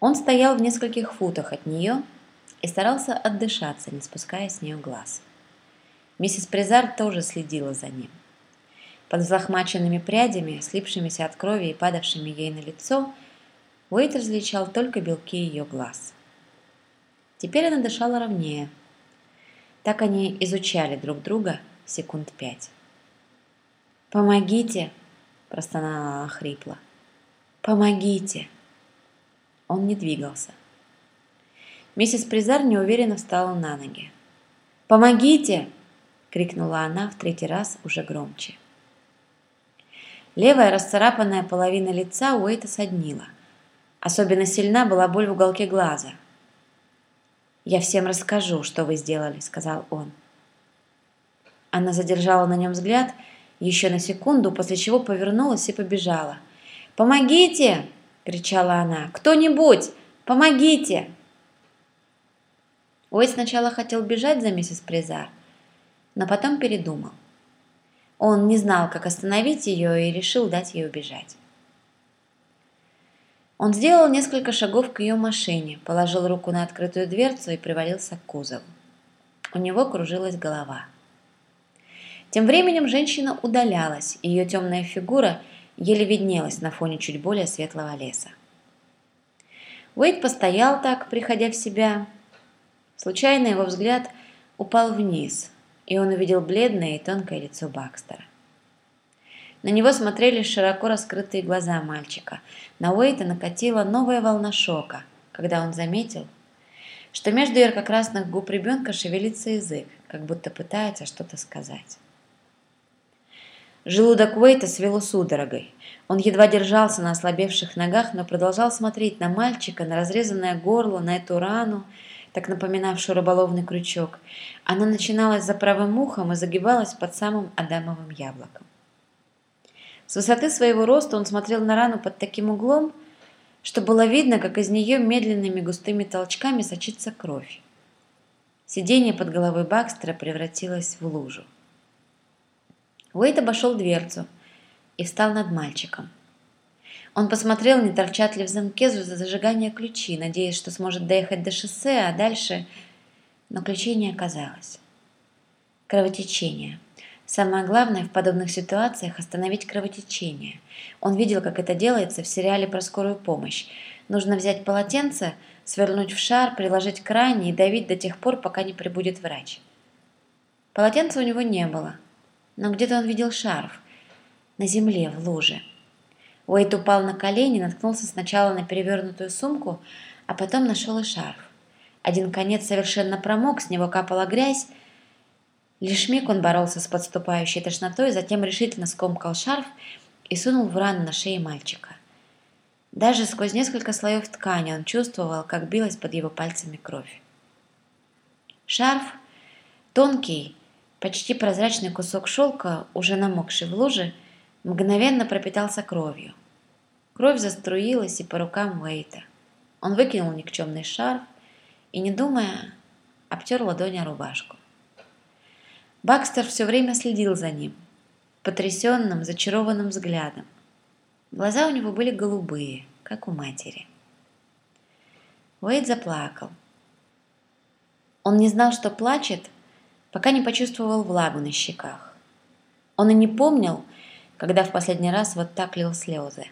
Он стоял в нескольких футах от нее и старался отдышаться, не спуская с нее глаз. Миссис Призар тоже следила за ним. Под взлохмаченными прядями, слипшимися от крови и падавшими ей на лицо, Уэйт различал только белки ее глаз. Теперь она дышала ровнее. Так они изучали друг друга секунд пять. «Помогите!» – простонала она хрипло. «Помогите!» Он не двигался. Миссис Призар неуверенно встала на ноги. «Помогите!» – крикнула она в третий раз уже громче. Левая расцарапанная половина лица Уэйта соднила. Особенно сильна была боль в уголке глаза. «Я всем расскажу, что вы сделали», – сказал он. Она задержала на нем взгляд еще на секунду, после чего повернулась и побежала. «Помогите!» Кричала она. «Кто-нибудь! Помогите!» Уэйд сначала хотел бежать за миссис Призар, но потом передумал. Он не знал, как остановить ее и решил дать ей убежать. Он сделал несколько шагов к ее машине, положил руку на открытую дверцу и привалился к кузову. У него кружилась голова. Тем временем женщина удалялась, ее темная фигура – еле виднелась на фоне чуть более светлого леса. Уэйд постоял так, приходя в себя. Случайно его взгляд упал вниз, и он увидел бледное и тонкое лицо Бакстера. На него смотрели широко раскрытые глаза мальчика. На Уэйта накатила новая волна шока, когда он заметил, что между ярко-красных губ ребенка шевелится язык, как будто пытается что-то сказать. Желудок Уэйта свело судорогой. Он едва держался на ослабевших ногах, но продолжал смотреть на мальчика, на разрезанное горло, на эту рану, так напоминавшую рыболовный крючок. Она начиналась за правым ухом и загибалась под самым адамовым яблоком. С высоты своего роста он смотрел на рану под таким углом, что было видно, как из нее медленными густыми толчками сочится кровь. Сиденье под головой Бакстера превратилось в лужу. Уэйд обошел дверцу и встал над мальчиком. Он посмотрел, не торчат ли в замке за зажигание ключи, надеясь, что сможет доехать до шоссе, а дальше... Но ключей не оказалось. Кровотечение. Самое главное в подобных ситуациях – остановить кровотечение. Он видел, как это делается в сериале про скорую помощь. Нужно взять полотенце, свернуть в шар, приложить к ране и давить до тех пор, пока не прибудет врач. Полотенца у него не было – но где-то он видел шарф. На земле, в луже. Уэйт упал на колени, наткнулся сначала на перевернутую сумку, а потом нашел и шарф. Один конец совершенно промок, с него капала грязь. Лишь миг он боролся с подступающей тошнотой, затем решительно скомкал шарф и сунул в рану на шее мальчика. Даже сквозь несколько слоев ткани он чувствовал, как билась под его пальцами кровь. Шарф, тонкий, Почти прозрачный кусок шелка, уже намокший в луже, мгновенно пропитался кровью. Кровь заструилась и по рукам Уэйта. Он выкинул никчемный шарф и, не думая, обтер ладонь о рубашку. Бакстер все время следил за ним, потрясенным, зачарованным взглядом. Глаза у него были голубые, как у матери. Уэйд заплакал. Он не знал, что плачет, пока не почувствовал влагу на щеках. Он и не помнил, когда в последний раз вот так лил слезы.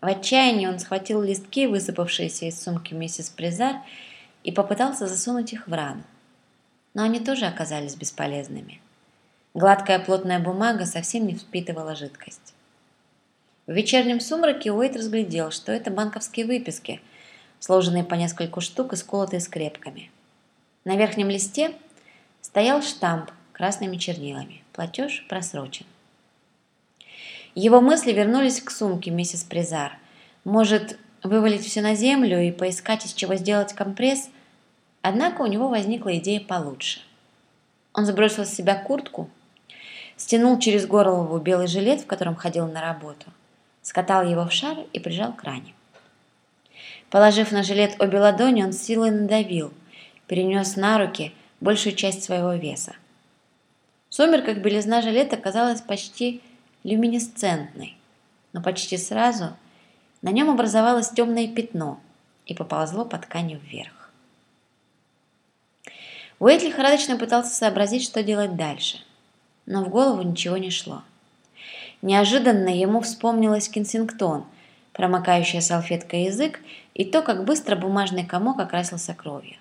В отчаянии он схватил листки, высыпавшиеся из сумки миссис Призар, и попытался засунуть их в рану. Но они тоже оказались бесполезными. Гладкая плотная бумага совсем не впитывала жидкость. В вечернем сумраке Уэйт разглядел, что это банковские выписки, сложенные по нескольку штук и сколотые скрепками. На верхнем листе стоял штамп красными чернилами. Платеж просрочен. Его мысли вернулись к сумке миссис Призар. Может, вывалить все на землю и поискать, из чего сделать компресс? Однако у него возникла идея получше. Он сбросил с себя куртку, стянул через горлову белый жилет, в котором ходил на работу, скатал его в шар и прижал к ране. Положив на жилет обе ладони, он силой надавил, перенес на руки – большую часть своего веса. В сумерках белизна жилета казалась почти люминесцентной, но почти сразу на нем образовалось темное пятно, и поползло по ткани вверх. Уэйт лихорадочно пытался сообразить, что делать дальше, но в голову ничего не шло. Неожиданно ему вспомнилась Кенсингтон, промокающая салфеткой язык, и то, как быстро бумажный комок окрасился кровью.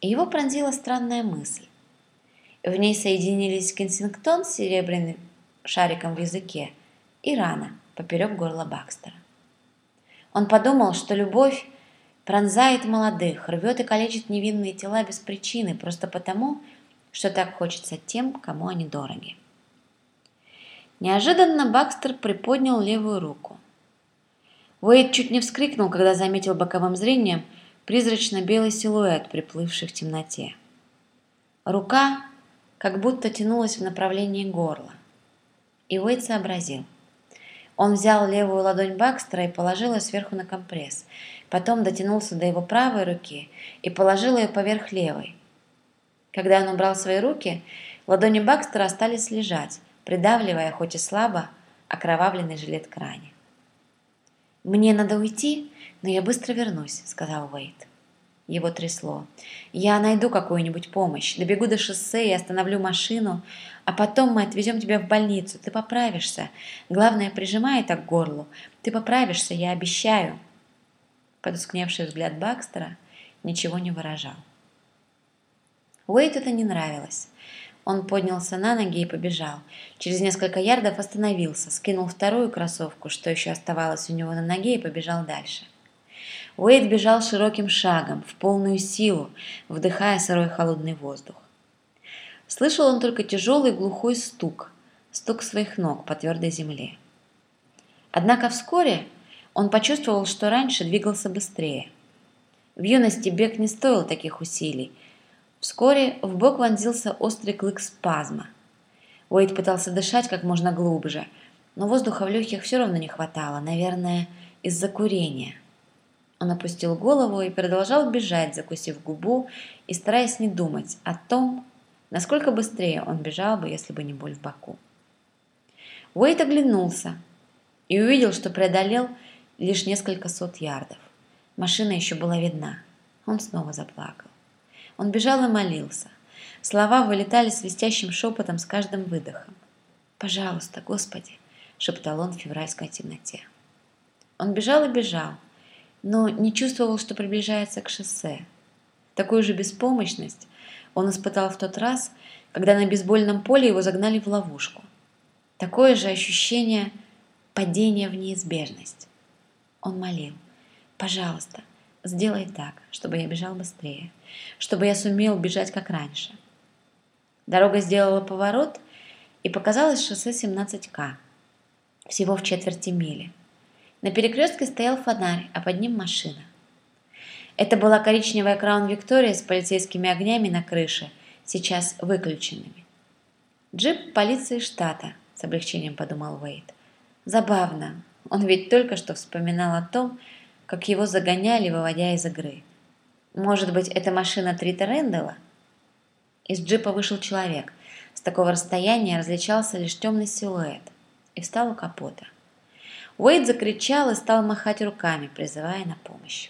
И его пронзила странная мысль. В ней соединились Кенсингтон с серебряным шариком в языке и рана поперек горла Бакстера. Он подумал, что любовь пронзает молодых, рвет и калечит невинные тела без причины, просто потому, что так хочется тем, кому они дороги. Неожиданно Бакстер приподнял левую руку. Уэйд чуть не вскрикнул, когда заметил боковым зрением призрачно-белый силуэт, приплывший в темноте. Рука как будто тянулась в направлении горла. И Уэйд сообразил. Он взял левую ладонь Бакстера и положил ее сверху на компресс. Потом дотянулся до его правой руки и положил ее поверх левой. Когда он убрал свои руки, ладони Бакстера остались лежать, придавливая, хоть и слабо, окровавленный жилет к ране. «Мне надо уйти, но я быстро вернусь», — сказал Уэйт. Его трясло. «Я найду какую-нибудь помощь, добегу до шоссе и остановлю машину, а потом мы отвезем тебя в больницу. Ты поправишься. Главное, прижимай это к горлу. Ты поправишься, я обещаю». Потускневший взгляд Бакстера ничего не выражал. Уэйт это не нравилось. Он поднялся на ноги и побежал. Через несколько ярдов остановился, скинул вторую кроссовку, что еще оставалось у него на ноге, и побежал дальше. Уэйд бежал широким шагом, в полную силу, вдыхая сырой холодный воздух. Слышал он только тяжелый глухой стук, стук своих ног по твердой земле. Однако вскоре он почувствовал, что раньше двигался быстрее. В юности бег не стоил таких усилий, Вскоре в бок вонзился острый клык спазма. Уэйд пытался дышать как можно глубже, но воздуха в легких все равно не хватало, наверное, из-за курения. Он опустил голову и продолжал бежать, закусив губу и стараясь не думать о том, насколько быстрее он бежал бы, если бы не боль в боку. Уэйд оглянулся и увидел, что преодолел лишь несколько сот ярдов. Машина еще была видна. Он снова заплакал. Он бежал и молился. Слова вылетали свистящим шепотом с каждым выдохом. «Пожалуйста, Господи!» – шептал он в февральской темноте. Он бежал и бежал, но не чувствовал, что приближается к шоссе. Такую же беспомощность он испытал в тот раз, когда на бейсбольном поле его загнали в ловушку. Такое же ощущение падения в неизбежность. Он молил, «Пожалуйста, Сделай так, чтобы я бежал быстрее, чтобы я сумел бежать как раньше. Дорога сделала поворот, и показалось шоссе 17К, всего в четверти мили. На перекрестке стоял фонарь, а под ним машина. Это была коричневая Краун Виктория с полицейскими огнями на крыше, сейчас выключенными. Джип полиции штата, с облегчением подумал Уэйд. Забавно, он ведь только что вспоминал о том, как его загоняли, выводя из игры. Может быть, это машина Трита Рэндалла? Из джипа вышел человек. С такого расстояния различался лишь темный силуэт. И встал у капота. Уэйд закричал и стал махать руками, призывая на помощь.